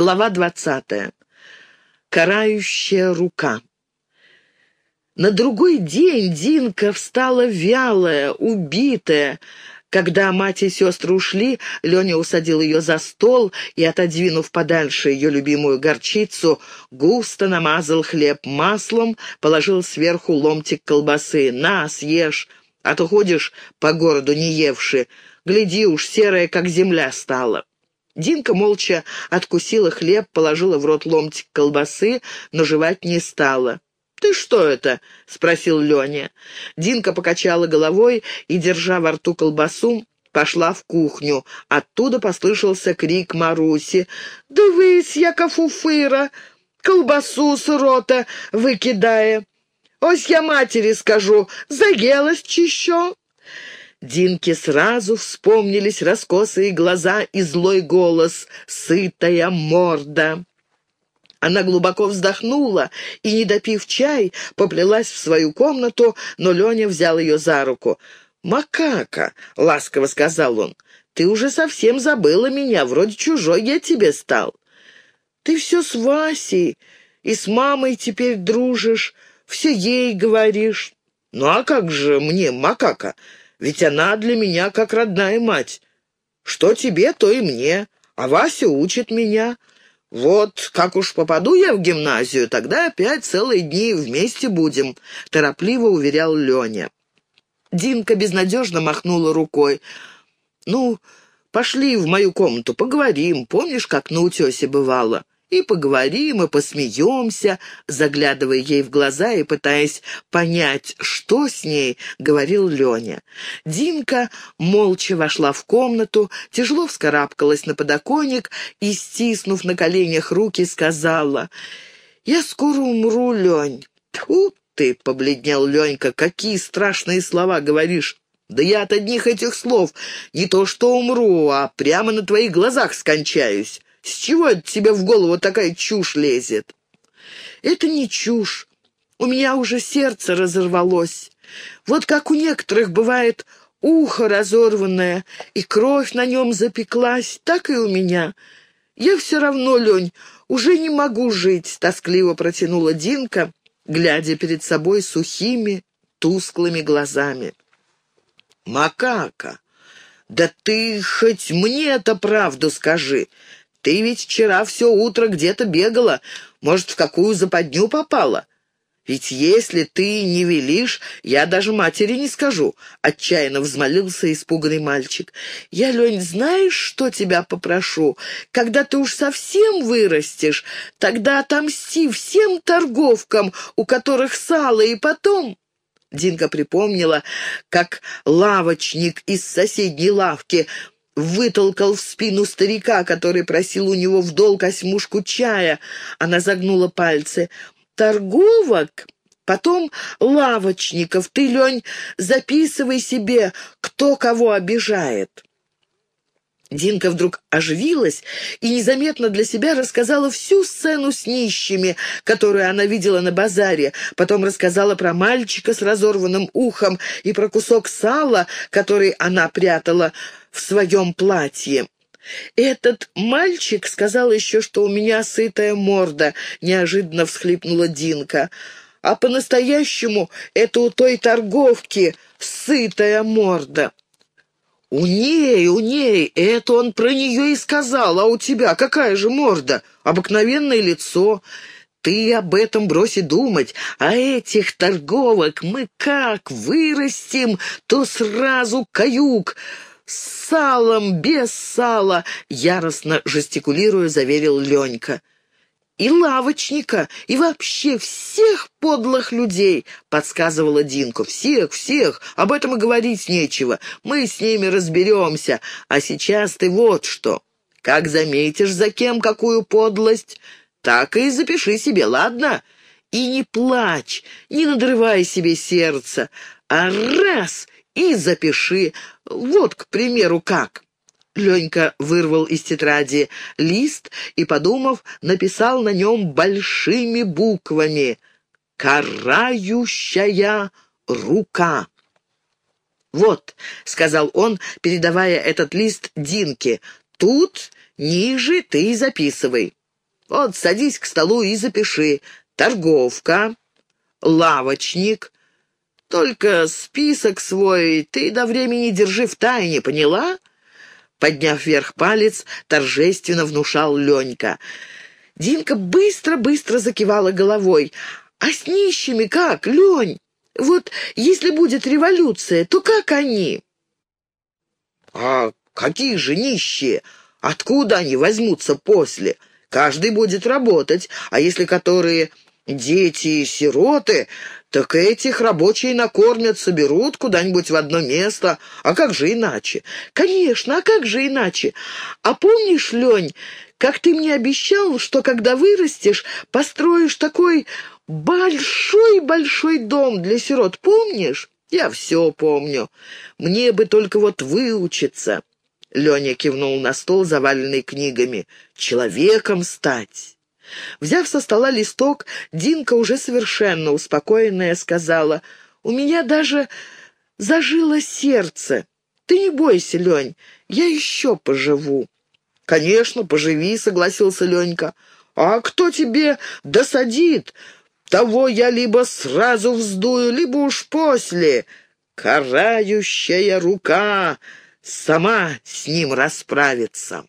Глава двадцатая. Карающая рука. На другой день Динка встала вялая, убитая. Когда мать и сестры ушли, Леня усадил ее за стол и, отодвинув подальше ее любимую горчицу, густо намазал хлеб маслом, положил сверху ломтик колбасы. «На, съешь, а то ходишь по городу не евши. Гляди уж, серая, как земля стала». Динка молча откусила хлеб, положила в рот ломтик колбасы, но жевать не стала. «Ты что это?» — спросил Леня. Динка покачала головой и, держа во рту колбасу, пошла в кухню. Оттуда послышался крик Маруси. «Дивись, яка фуфира! Колбасу с рота выкидая! Ось я матери скажу, заелась чищо!» Динке сразу вспомнились раскосые глаза и злой голос «Сытая морда!» Она глубоко вздохнула и, не допив чай, поплелась в свою комнату, но Леня взял ее за руку. «Макака!» — ласково сказал он. «Ты уже совсем забыла меня, вроде чужой я тебе стал. Ты все с Васей и с мамой теперь дружишь, все ей говоришь. Ну а как же мне, Макака? Ведь она для меня как родная мать. Что тебе, то и мне, а Вася учит меня». «Вот как уж попаду я в гимназию, тогда опять целые дни вместе будем», — торопливо уверял Леня. Динка безнадежно махнула рукой. «Ну, пошли в мою комнату, поговорим. Помнишь, как на утесе бывало?» И поговорим, и посмеемся», заглядывая ей в глаза и пытаясь понять, что с ней, говорил Леня. Динка молча вошла в комнату, тяжело вскарабкалась на подоконник и, стиснув на коленях руки, сказала, «Я скоро умру, Лень». «Тьфу ты!» — побледнел Ленька. «Какие страшные слова говоришь!» «Да я от одних этих слов не то что умру, а прямо на твоих глазах скончаюсь. С чего это тебе в голову такая чушь лезет?» «Это не чушь. У меня уже сердце разорвалось. Вот как у некоторых бывает ухо разорванное, и кровь на нем запеклась, так и у меня. Я все равно, Лень, уже не могу жить», — тоскливо протянула Динка, глядя перед собой сухими, тусклыми глазами. «Макака, да ты хоть мне это правду скажи. Ты ведь вчера все утро где-то бегала, может, в какую западню попала? Ведь если ты не велишь, я даже матери не скажу», — отчаянно взмолился испуганный мальчик. «Я, Лень, знаешь, что тебя попрошу? Когда ты уж совсем вырастешь, тогда отомсти всем торговкам, у которых сало, и потом...» Динка припомнила, как лавочник из соседней лавки вытолкал в спину старика, который просил у него в долг осьмушку чая. Она загнула пальцы. «Торговок?» Потом лавочников. Ты, Лень, записывай себе, кто кого обижает. Динка вдруг оживилась и незаметно для себя рассказала всю сцену с нищими, которую она видела на базаре, потом рассказала про мальчика с разорванным ухом и про кусок сала, который она прятала в своем платье. «Этот мальчик сказал еще, что у меня сытая морда», — неожиданно всхлипнула Динка. «А по-настоящему это у той торговки сытая морда». «У ней, у ней, это он про нее и сказал, а у тебя какая же морда? Обыкновенное лицо. Ты об этом брось и думать, а этих торговок мы как вырастим, то сразу каюк». «С салом, без сала!» — яростно жестикулируя, заверил Ленька и лавочника, и вообще всех подлых людей», — подсказывала Динку. «Всех, всех, об этом и говорить нечего. Мы с ними разберемся. А сейчас ты вот что. Как заметишь за кем какую подлость, так и запиши себе, ладно? И не плачь, не надрывай себе сердце, а раз — и запиши. Вот, к примеру, как». Ленька вырвал из тетради лист и, подумав, написал на нем большими буквами «Карающая рука». «Вот», — сказал он, передавая этот лист Динке, — «тут ниже ты записывай». Вот садись к столу и запиши. Торговка, лавочник. Только список свой ты до времени держи в тайне, поняла?» Подняв вверх палец, торжественно внушал Ленька. Динка быстро-быстро закивала головой. «А с нищими как, Лень? Вот если будет революция, то как они?» «А какие же нищие? Откуда они возьмутся после? Каждый будет работать, а если которые дети и сироты, так этих рабочие накормят, соберут куда-нибудь в одно место. А как же иначе? Конечно, а как же иначе? А помнишь, Лень, как ты мне обещал, что когда вырастешь, построишь такой большой-большой дом для сирот, помнишь? Я все помню. Мне бы только вот выучиться. Леня кивнул на стол, заваленный книгами. «Человеком стать!» Взяв со стола листок, Динка уже совершенно успокоенная сказала, «У меня даже зажило сердце. Ты не бойся, Лень, я еще поживу». «Конечно, поживи», — согласился Ленька. «А кто тебе досадит? Того я либо сразу вздую, либо уж после. Карающая рука!» сама с ним расправиться.